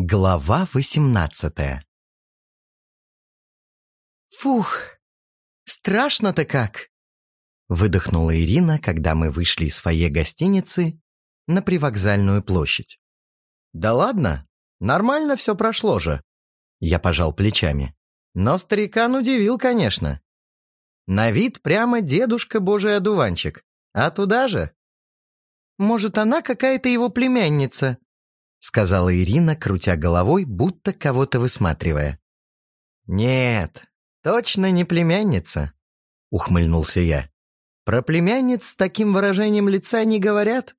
Глава восемнадцатая «Фух, страшно-то как!» Выдохнула Ирина, когда мы вышли из фойе гостиницы на привокзальную площадь. «Да ладно, нормально все прошло же!» Я пожал плечами. Но старикан удивил, конечно. На вид прямо дедушка божий одуванчик. А туда же? «Может, она какая-то его племянница?» Сказала Ирина, крутя головой, будто кого-то высматривая. «Нет, точно не племянница», — ухмыльнулся я. «Про племянниц с таким выражением лица не говорят».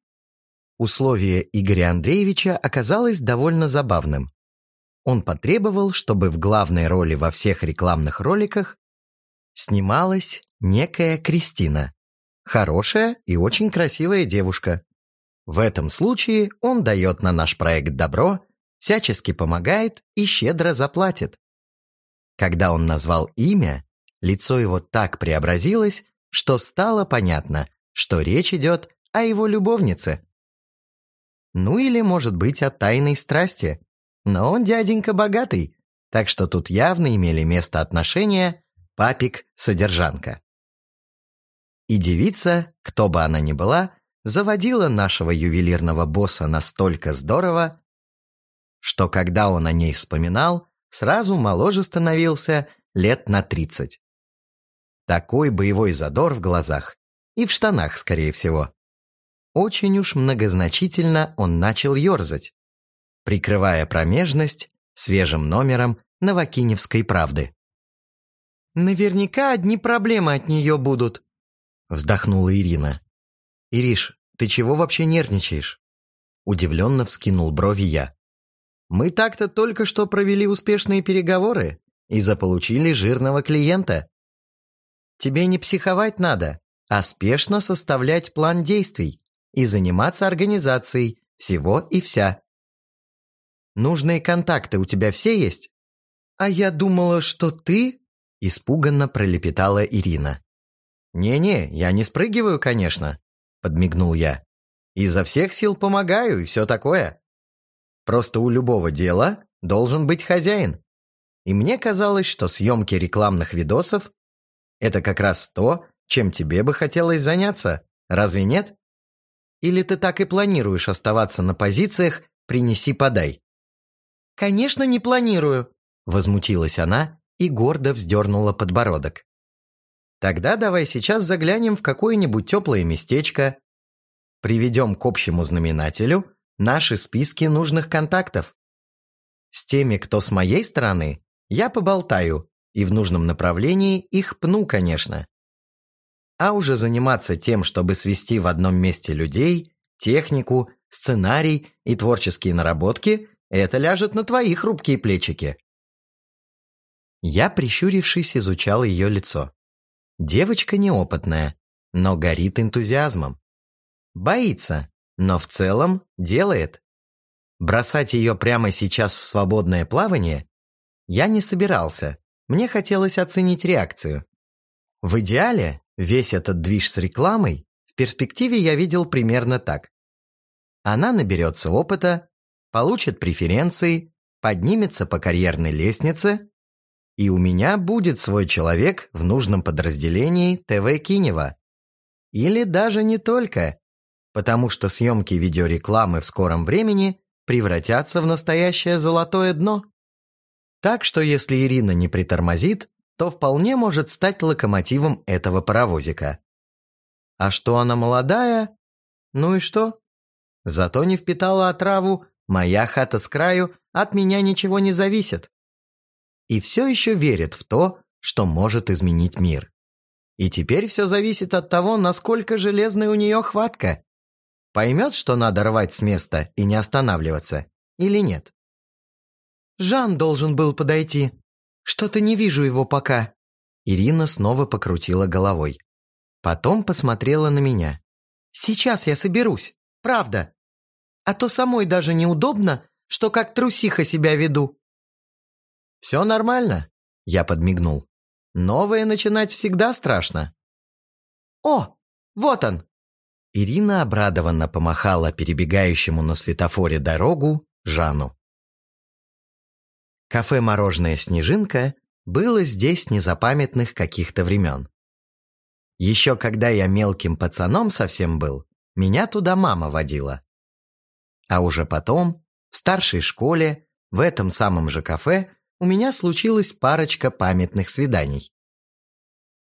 Условие Игоря Андреевича оказалось довольно забавным. Он потребовал, чтобы в главной роли во всех рекламных роликах снималась некая Кристина. Хорошая и очень красивая девушка. В этом случае он дает на наш проект добро, всячески помогает и щедро заплатит. Когда он назвал имя, лицо его так преобразилось, что стало понятно, что речь идет о его любовнице. Ну или, может быть, о тайной страсти. Но он дяденька богатый, так что тут явно имели место отношения папик-содержанка. И девица, кто бы она ни была, заводила нашего ювелирного босса настолько здорово, что когда он о ней вспоминал, сразу моложе становился лет на тридцать. Такой боевой задор в глазах и в штанах, скорее всего. Очень уж многозначительно он начал ерзать, прикрывая промежность свежим номером Новокиневской правды. «Наверняка одни проблемы от нее будут», вздохнула Ирина. «Ириш, ты чего вообще нервничаешь?» Удивленно вскинул брови я. «Мы так-то только что провели успешные переговоры и заполучили жирного клиента. Тебе не психовать надо, а спешно составлять план действий и заниматься организацией всего и вся. Нужные контакты у тебя все есть?» «А я думала, что ты...» Испуганно пролепетала Ирина. «Не-не, я не спрыгиваю, конечно. — подмигнул я. «Изо всех сил помогаю и все такое. Просто у любого дела должен быть хозяин. И мне казалось, что съемки рекламных видосов — это как раз то, чем тебе бы хотелось заняться, разве нет? Или ты так и планируешь оставаться на позициях «принеси-подай»?» «Конечно, не планирую», — возмутилась она и гордо вздернула подбородок. Тогда давай сейчас заглянем в какое-нибудь теплое местечко, приведем к общему знаменателю наши списки нужных контактов. С теми, кто с моей стороны, я поболтаю и в нужном направлении их пну, конечно. А уже заниматься тем, чтобы свести в одном месте людей, технику, сценарий и творческие наработки, это ляжет на твои хрупкие плечики. Я, прищурившись, изучал ее лицо. Девочка неопытная, но горит энтузиазмом. Боится, но в целом делает. Бросать ее прямо сейчас в свободное плавание я не собирался. Мне хотелось оценить реакцию. В идеале весь этот движ с рекламой в перспективе я видел примерно так. Она наберется опыта, получит преференции, поднимется по карьерной лестнице, и у меня будет свой человек в нужном подразделении ТВ Кинева. Или даже не только, потому что съемки видеорекламы в скором времени превратятся в настоящее золотое дно. Так что если Ирина не притормозит, то вполне может стать локомотивом этого паровозика. А что она молодая? Ну и что? Зато не впитала отраву, моя хата с краю, от меня ничего не зависит и все еще верит в то, что может изменить мир. И теперь все зависит от того, насколько железная у нее хватка. Поймет, что надо рвать с места и не останавливаться, или нет? «Жан должен был подойти. Что-то не вижу его пока». Ирина снова покрутила головой. Потом посмотрела на меня. «Сейчас я соберусь, правда. А то самой даже неудобно, что как трусиха себя веду». «Все нормально», — я подмигнул. «Новое начинать всегда страшно». «О, вот он!» Ирина обрадованно помахала перебегающему на светофоре дорогу Жану. Кафе-мороженое «Снежинка» было здесь незапамятных каких-то времен. Еще когда я мелким пацаном совсем был, меня туда мама водила. А уже потом, в старшей школе, в этом самом же кафе, у меня случилась парочка памятных свиданий.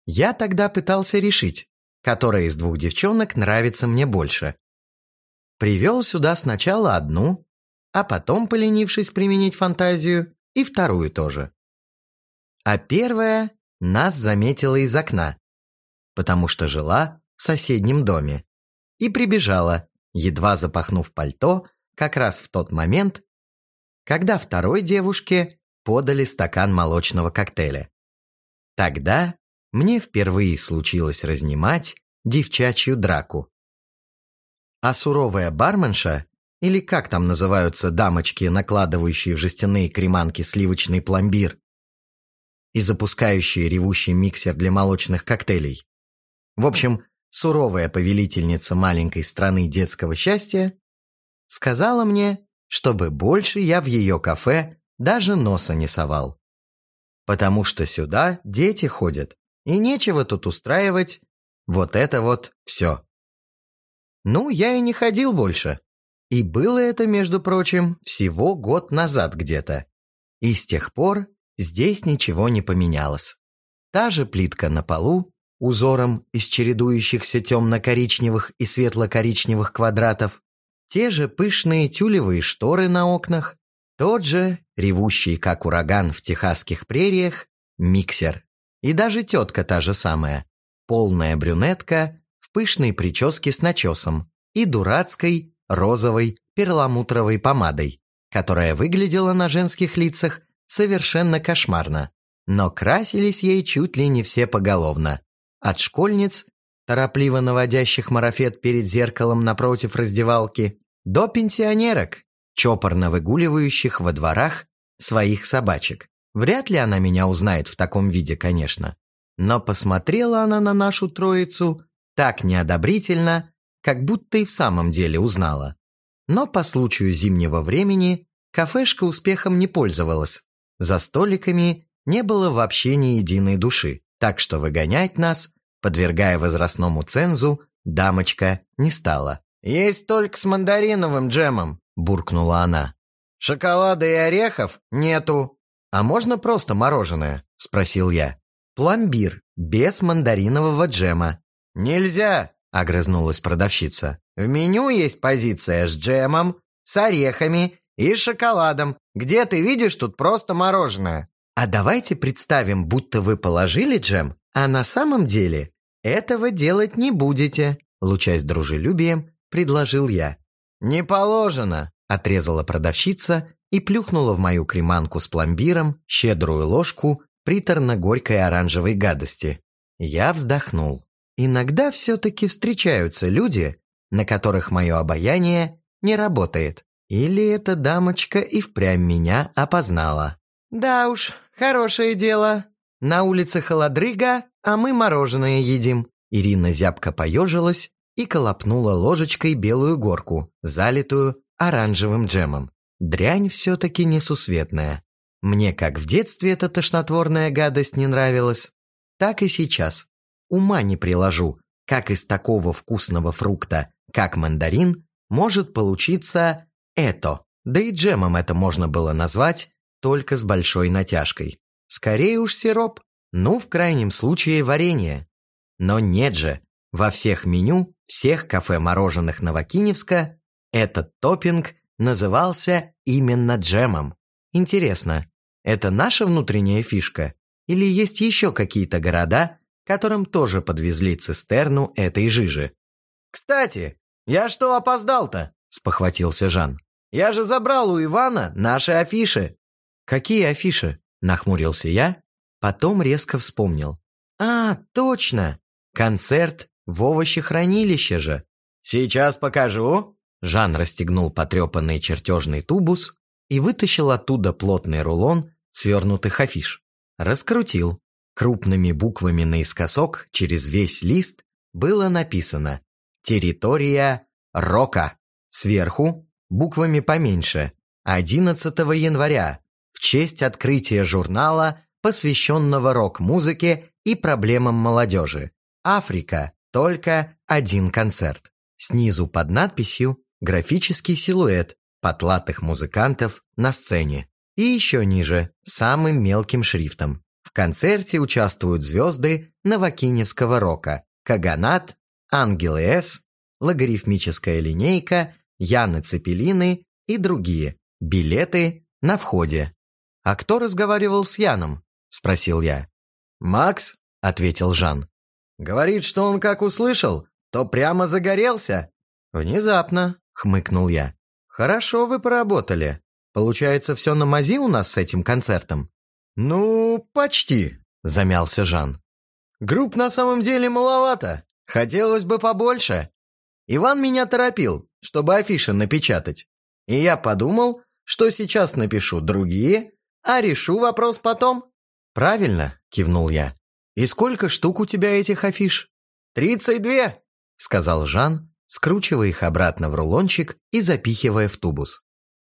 Я тогда пытался решить, которая из двух девчонок нравится мне больше. Привел сюда сначала одну, а потом, поленившись применить фантазию, и вторую тоже. А первая нас заметила из окна, потому что жила в соседнем доме, и прибежала, едва запахнув пальто, как раз в тот момент, когда второй девушке подали стакан молочного коктейля. Тогда мне впервые случилось разнимать девчачью драку. А суровая барменша, или как там называются дамочки, накладывающие в жестяные креманки сливочный пломбир и запускающие ревущий миксер для молочных коктейлей. В общем, суровая повелительница маленькой страны детского счастья сказала мне, чтобы больше я в ее кафе даже носа не совал. Потому что сюда дети ходят, и нечего тут устраивать вот это вот все. Ну, я и не ходил больше. И было это, между прочим, всего год назад где-то. И с тех пор здесь ничего не поменялось. Та же плитка на полу, узором из чередующихся темно-коричневых и светло-коричневых квадратов, те же пышные тюлевые шторы на окнах, тот же, ревущий как ураган в техасских прериях, миксер. И даже тетка та же самая, полная брюнетка в пышной прическе с начесом и дурацкой розовой перламутровой помадой, которая выглядела на женских лицах совершенно кошмарно. Но красились ей чуть ли не все поголовно. От школьниц, торопливо наводящих марафет перед зеркалом напротив раздевалки, до пенсионерок, чопорно выгуливающих во дворах своих собачек. Вряд ли она меня узнает в таком виде, конечно. Но посмотрела она на нашу троицу так неодобрительно, как будто и в самом деле узнала. Но по случаю зимнего времени кафешка успехом не пользовалась. За столиками не было вообще ни единой души, так что выгонять нас, подвергая возрастному цензу, дамочка не стала. «Есть только с мандариновым джемом», – буркнула она. «Шоколада и орехов нету». «А можно просто мороженое?» – спросил я. «Пломбир, без мандаринового джема». «Нельзя!» – огрызнулась продавщица. «В меню есть позиция с джемом, с орехами и шоколадом. Где ты видишь тут просто мороженое?» «А давайте представим, будто вы положили джем, а на самом деле этого делать не будете», лучаясь дружелюбием, предложил я. «Не положено», – отрезала продавщица и плюхнула в мою креманку с пломбиром щедрую ложку приторно-горькой оранжевой гадости. Я вздохнул. Иногда все-таки встречаются люди, на которых мое обаяние не работает. Или эта дамочка и впрямь меня опознала. Да уж, хорошее дело. На улице холодрыга, а мы мороженое едим. Ирина зябко поежилась и колопнула ложечкой белую горку, залитую оранжевым джемом. Дрянь все-таки несусветная. Мне как в детстве эта тошнотворная гадость не нравилась, так и сейчас. Ума не приложу, как из такого вкусного фрукта, как мандарин, может получиться это. Да и джемом это можно было назвать только с большой натяжкой. Скорее уж сироп, ну, в крайнем случае, варенье. Но нет же, во всех меню всех кафе мороженых Новокиневска этот топпинг назывался именно джемом. Интересно, это наша внутренняя фишка? Или есть еще какие-то города, которым тоже подвезли цистерну этой жижи? «Кстати, я что опоздал-то?» – спохватился Жан. «Я же забрал у Ивана наши афиши». «Какие афиши?» – нахмурился я, потом резко вспомнил. «А, точно! Концерт в овощехранилище же!» «Сейчас покажу!» Жан расстегнул потрепанный чертежный тубус и вытащил оттуда плотный рулон свернутых афиш. Раскрутил. Крупными буквами наискосок через весь лист было написано «Территория Рока». Сверху, буквами поменьше, 11 января в честь открытия журнала, посвященного рок-музыке и проблемам молодежи. Африка. Только один концерт. Снизу под надписью графический силуэт потлатых музыкантов на сцене. И еще ниже, самым мелким шрифтом. В концерте участвуют звезды Новокиневского рока, Каганат, Ангелы С, логарифмическая линейка, Яны Цепелины и другие. Билеты на входе. «А кто разговаривал с Яном?» – спросил я. «Макс», – ответил Жан. «Говорит, что он как услышал, то прямо загорелся». «Внезапно», – хмыкнул я. «Хорошо вы поработали. Получается, все на мази у нас с этим концертом?» «Ну, почти», – замялся Жан. «Групп на самом деле маловато. Хотелось бы побольше. Иван меня торопил, чтобы афиши напечатать. И я подумал, что сейчас напишу другие, а решу вопрос потом». «Правильно», – кивнул я. «И сколько штук у тебя этих афиш?» «Тридцать две», – сказал Жан, скручивая их обратно в рулончик и запихивая в тубус.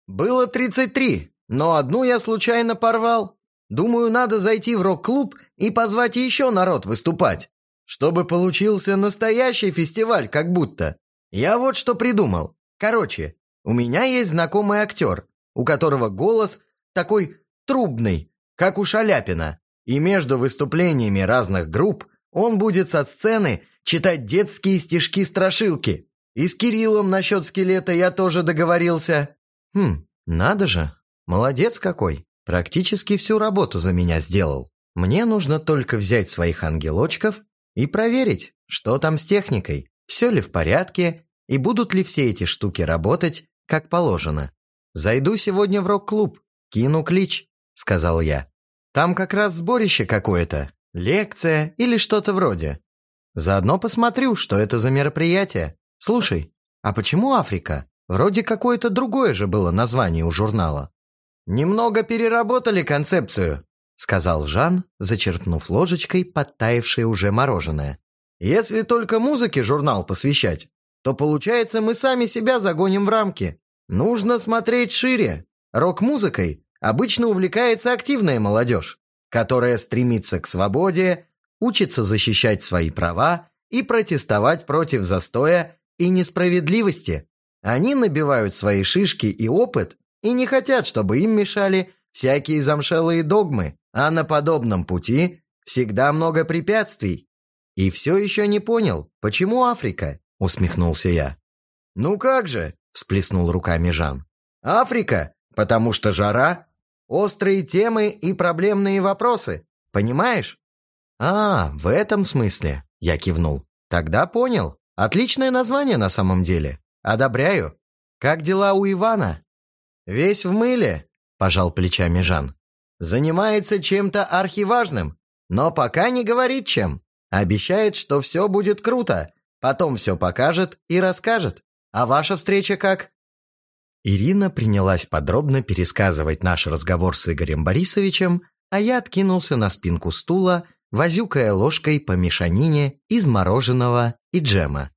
«Было тридцать три, но одну я случайно порвал. Думаю, надо зайти в рок-клуб и позвать еще народ выступать, чтобы получился настоящий фестиваль как будто. Я вот что придумал. Короче, у меня есть знакомый актер, у которого голос такой трубный, как у Шаляпина, и между выступлениями разных групп он будет со сцены читать детские стишки-страшилки. И с Кириллом насчет скелета я тоже договорился. Хм, надо же, молодец какой. Практически всю работу за меня сделал. Мне нужно только взять своих ангелочков и проверить, что там с техникой, все ли в порядке и будут ли все эти штуки работать, как положено. Зайду сегодня в рок-клуб, кину клич, сказал я. Там как раз сборище какое-то, лекция или что-то вроде. Заодно посмотрю, что это за мероприятие. Слушай, а почему Африка? Вроде какое-то другое же было название у журнала. Немного переработали концепцию, сказал Жан, зачерпнув ложечкой подтаявшее уже мороженое. Если только музыке журнал посвящать, то получается мы сами себя загоним в рамки. Нужно смотреть шире. Рок-музыкой обычно увлекается активная молодежь, которая стремится к свободе, учится защищать свои права и протестовать против застоя и несправедливости. Они набивают свои шишки и опыт и не хотят, чтобы им мешали всякие замшелые догмы, а на подобном пути всегда много препятствий. И все еще не понял, почему Африка, усмехнулся я. Ну как же, всплеснул руками Жан. Африка, потому что жара, острые темы и проблемные вопросы, понимаешь? А, в этом смысле, я кивнул. Тогда понял. Отличное название на самом деле. Одобряю. Как дела у Ивана? Весь в мыле, пожал плечами Жан. Занимается чем-то архиважным, но пока не говорит чем. Обещает, что все будет круто, потом все покажет и расскажет. А ваша встреча как? Ирина принялась подробно пересказывать наш разговор с Игорем Борисовичем, а я откинулся на спинку стула, возюкая ложкой по мешанине из мороженого и джема.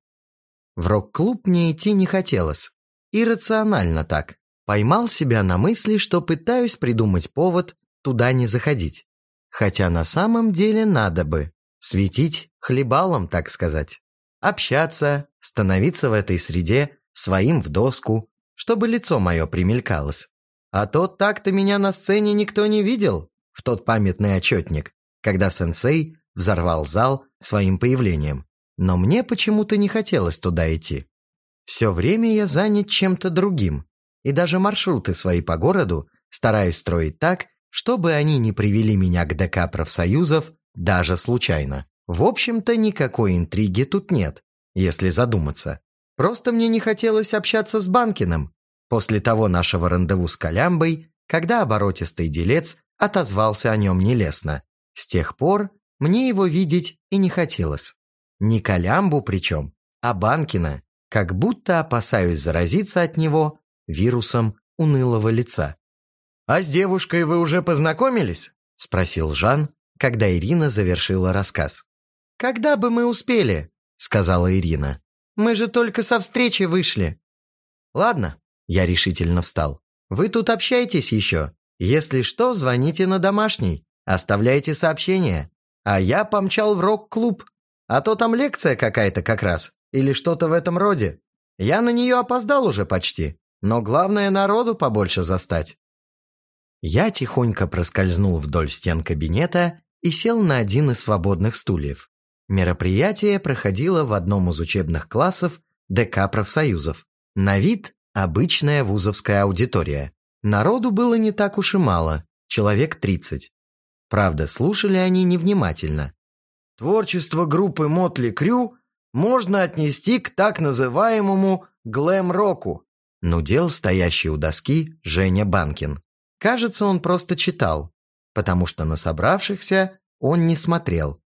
В рок-клуб мне идти не хотелось. Иррационально так. Поймал себя на мысли, что пытаюсь придумать повод туда не заходить. Хотя на самом деле надо бы. Светить хлебалом, так сказать. Общаться, становиться в этой среде своим в доску, чтобы лицо мое примелькалось. А то так-то меня на сцене никто не видел в тот памятный отчетник, когда сенсей взорвал зал своим появлением. Но мне почему-то не хотелось туда идти. Все время я занят чем-то другим, и даже маршруты свои по городу стараюсь строить так, чтобы они не привели меня к ДК профсоюзов даже случайно. В общем-то, никакой интриги тут нет, если задуматься. Просто мне не хотелось общаться с Банкиным после того нашего рандеву с Колямбой, когда оборотистый делец отозвался о нем нелестно. С тех пор мне его видеть и не хотелось. Не Колямбу причем, а Банкина, как будто опасаюсь заразиться от него вирусом унылого лица. «А с девушкой вы уже познакомились?» – спросил Жан, когда Ирина завершила рассказ. «Когда бы мы успели?» – сказала Ирина. Мы же только со встречи вышли». «Ладно», — я решительно встал. «Вы тут общаетесь еще. Если что, звоните на домашний, оставляйте сообщение. А я помчал в рок-клуб. А то там лекция какая-то как раз, или что-то в этом роде. Я на нее опоздал уже почти, но главное народу побольше застать. Я тихонько проскользнул вдоль стен кабинета и сел на один из свободных стульев. Мероприятие проходило в одном из учебных классов ДК профсоюзов. На вид обычная вузовская аудитория. Народу было не так уж и мало, человек 30. Правда, слушали они невнимательно. Творчество группы Мотли Крю можно отнести к так называемому глэм-року, нудел стоящий у доски Женя Банкин. Кажется, он просто читал, потому что на собравшихся он не смотрел.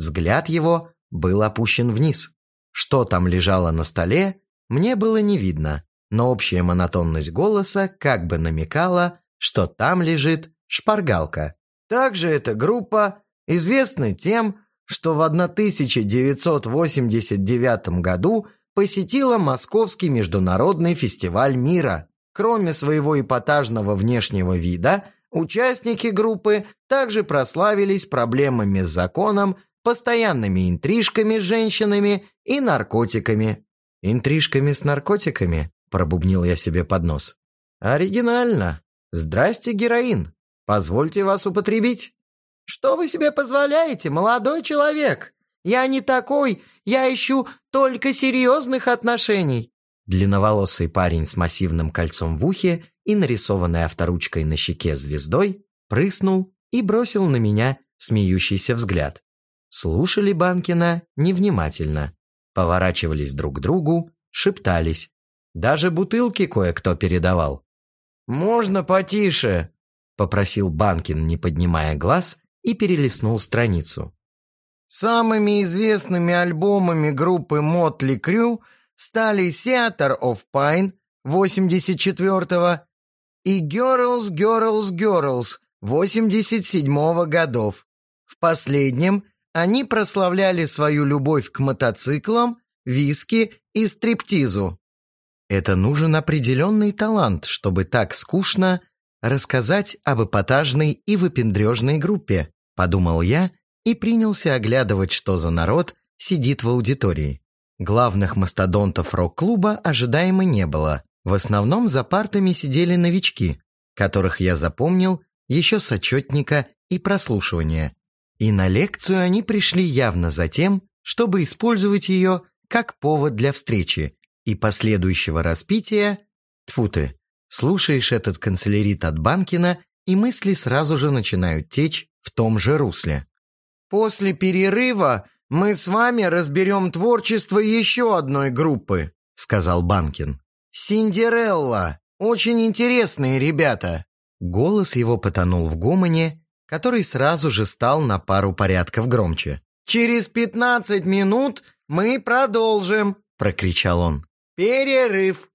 Взгляд его был опущен вниз. Что там лежало на столе, мне было не видно, но общая монотонность голоса как бы намекала, что там лежит шпаргалка. Также эта группа известна тем, что в 1989 году посетила Московский международный фестиваль мира. Кроме своего эпатажного внешнего вида, участники группы также прославились проблемами с законом, постоянными интрижками с женщинами и наркотиками. «Интрижками с наркотиками?» – пробубнил я себе под нос. «Оригинально. Здрасте, героин. Позвольте вас употребить». «Что вы себе позволяете, молодой человек? Я не такой, я ищу только серьезных отношений». Длинноволосый парень с массивным кольцом в ухе и нарисованной авторучкой на щеке звездой прыснул и бросил на меня смеющийся взгляд. Слушали Банкина невнимательно, поворачивались друг к другу, шептались. Даже бутылки кое-кто передавал. «Можно потише?» – попросил Банкин, не поднимая глаз, и перелистнул страницу. Самыми известными альбомами группы Motley Crue стали Theater of Pine 84-го и Girls, Girls, Girls 87-го годов. В последнем они прославляли свою любовь к мотоциклам, виски и стриптизу. Это нужен определенный талант, чтобы так скучно рассказать об эпатажной и выпендрежной группе, подумал я и принялся оглядывать, что за народ сидит в аудитории. Главных мастодонтов рок-клуба ожидаемо не было. В основном за партами сидели новички, которых я запомнил еще с отчетника и прослушивания. И на лекцию они пришли явно за тем, чтобы использовать ее как повод для встречи и последующего распития. Тьфу ты, слушаешь этот канцелярит от Банкина, и мысли сразу же начинают течь в том же русле. После перерыва мы с вами разберем творчество еще одной группы», — сказал Банкин. «Синдерелла. Очень интересные ребята». Голос его потонул в гомоне, который сразу же стал на пару порядков громче. «Через пятнадцать минут мы продолжим», — прокричал он. «Перерыв».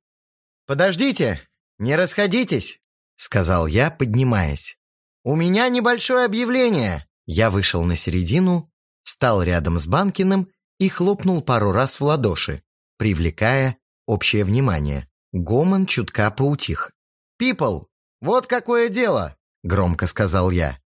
«Подождите, не расходитесь», — сказал я, поднимаясь. «У меня небольшое объявление. Я вышел на середину, встал рядом с Банкиным и хлопнул пару раз в ладоши, привлекая общее внимание. Гомон чутка поутих. «Пипл, вот какое дело!» – громко сказал я.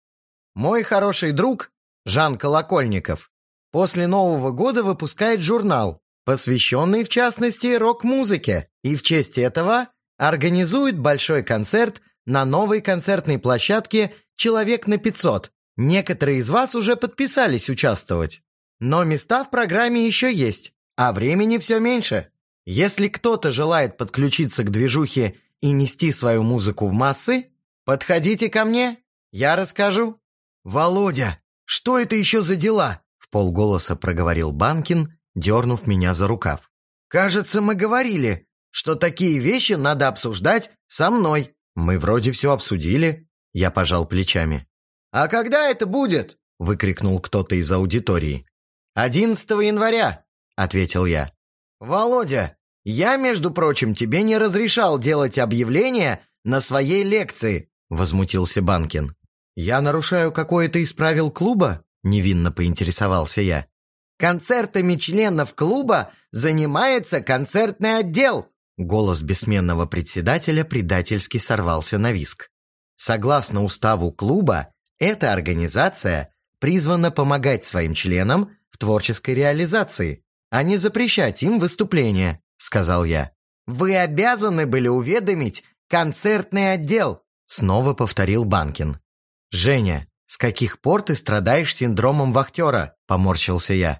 «Мой хороший друг, Жан Колокольников, после Нового года выпускает журнал, посвященный, в частности, рок-музыке, и в честь этого организует большой концерт на новой концертной площадке «Человек на 500», Некоторые из вас уже подписались участвовать, но места в программе еще есть, а времени все меньше. Если кто-то желает подключиться к движухе и нести свою музыку в массы, подходите ко мне, я расскажу. «Володя, что это еще за дела?» В полголоса проговорил Банкин, дернув меня за рукав. «Кажется, мы говорили, что такие вещи надо обсуждать со мной». «Мы вроде все обсудили», — я пожал плечами. «А когда это будет?» – выкрикнул кто-то из аудитории. «11 января», – ответил я. «Володя, я, между прочим, тебе не разрешал делать объявления на своей лекции», – возмутился Банкин. «Я нарушаю какое-то из правил клуба?» – невинно поинтересовался я. «Концертами членов клуба занимается концертный отдел», Голос бессменного председателя предательски сорвался на виск. Согласно уставу клуба, эта организация призвана помогать своим членам в творческой реализации, а не запрещать им выступления», — сказал я. «Вы обязаны были уведомить концертный отдел», — снова повторил Банкин. «Женя, с каких пор ты страдаешь синдромом вахтера?» — поморщился я.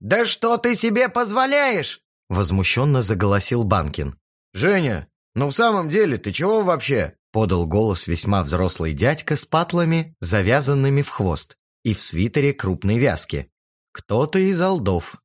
«Да что ты себе позволяешь?» — возмущенно заголосил Банкин. «Женя, ну в самом деле, ты чего вообще?» — подал голос весьма взрослый дядька с патлами, завязанными в хвост, и в свитере крупной вязки. Кто-то из алдов.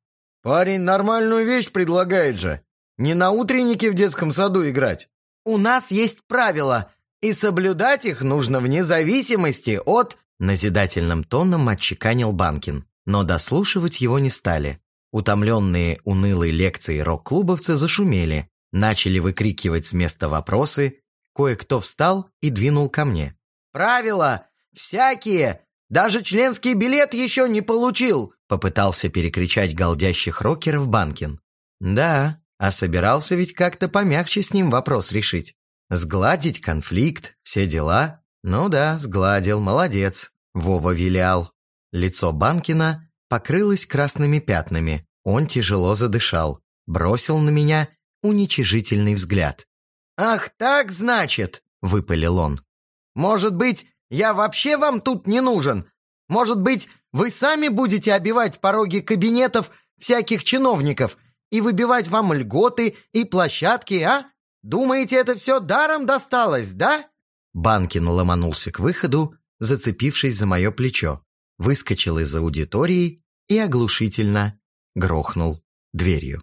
«Парень нормальную вещь предлагает же. Не на утреннике в детском саду играть. У нас есть правила, и соблюдать их нужно вне зависимости от...» Назидательным тоном отчеканил Банкин но дослушивать его не стали. Утомленные унылой лекцией рок-клубовцы зашумели, начали выкрикивать с места вопросы, кое-кто встал и двинул ко мне. «Правила! Всякие! Даже членский билет еще не получил!» попытался перекричать голдящих рокеров Банкин. «Да, а собирался ведь как-то помягче с ним вопрос решить. Сгладить конфликт, все дела. Ну да, сгладил, молодец. Вова вилял. Лицо Банкина покрылось красными пятнами. Он тяжело задышал, бросил на меня уничижительный взгляд. «Ах, так, значит!» – выпалил он. «Может быть, я вообще вам тут не нужен? Может быть, вы сами будете обивать пороги кабинетов всяких чиновников и выбивать вам льготы и площадки, а? Думаете, это все даром досталось, да?» Банкин ломанулся к выходу, зацепившись за мое плечо выскочил из аудитории и оглушительно грохнул дверью.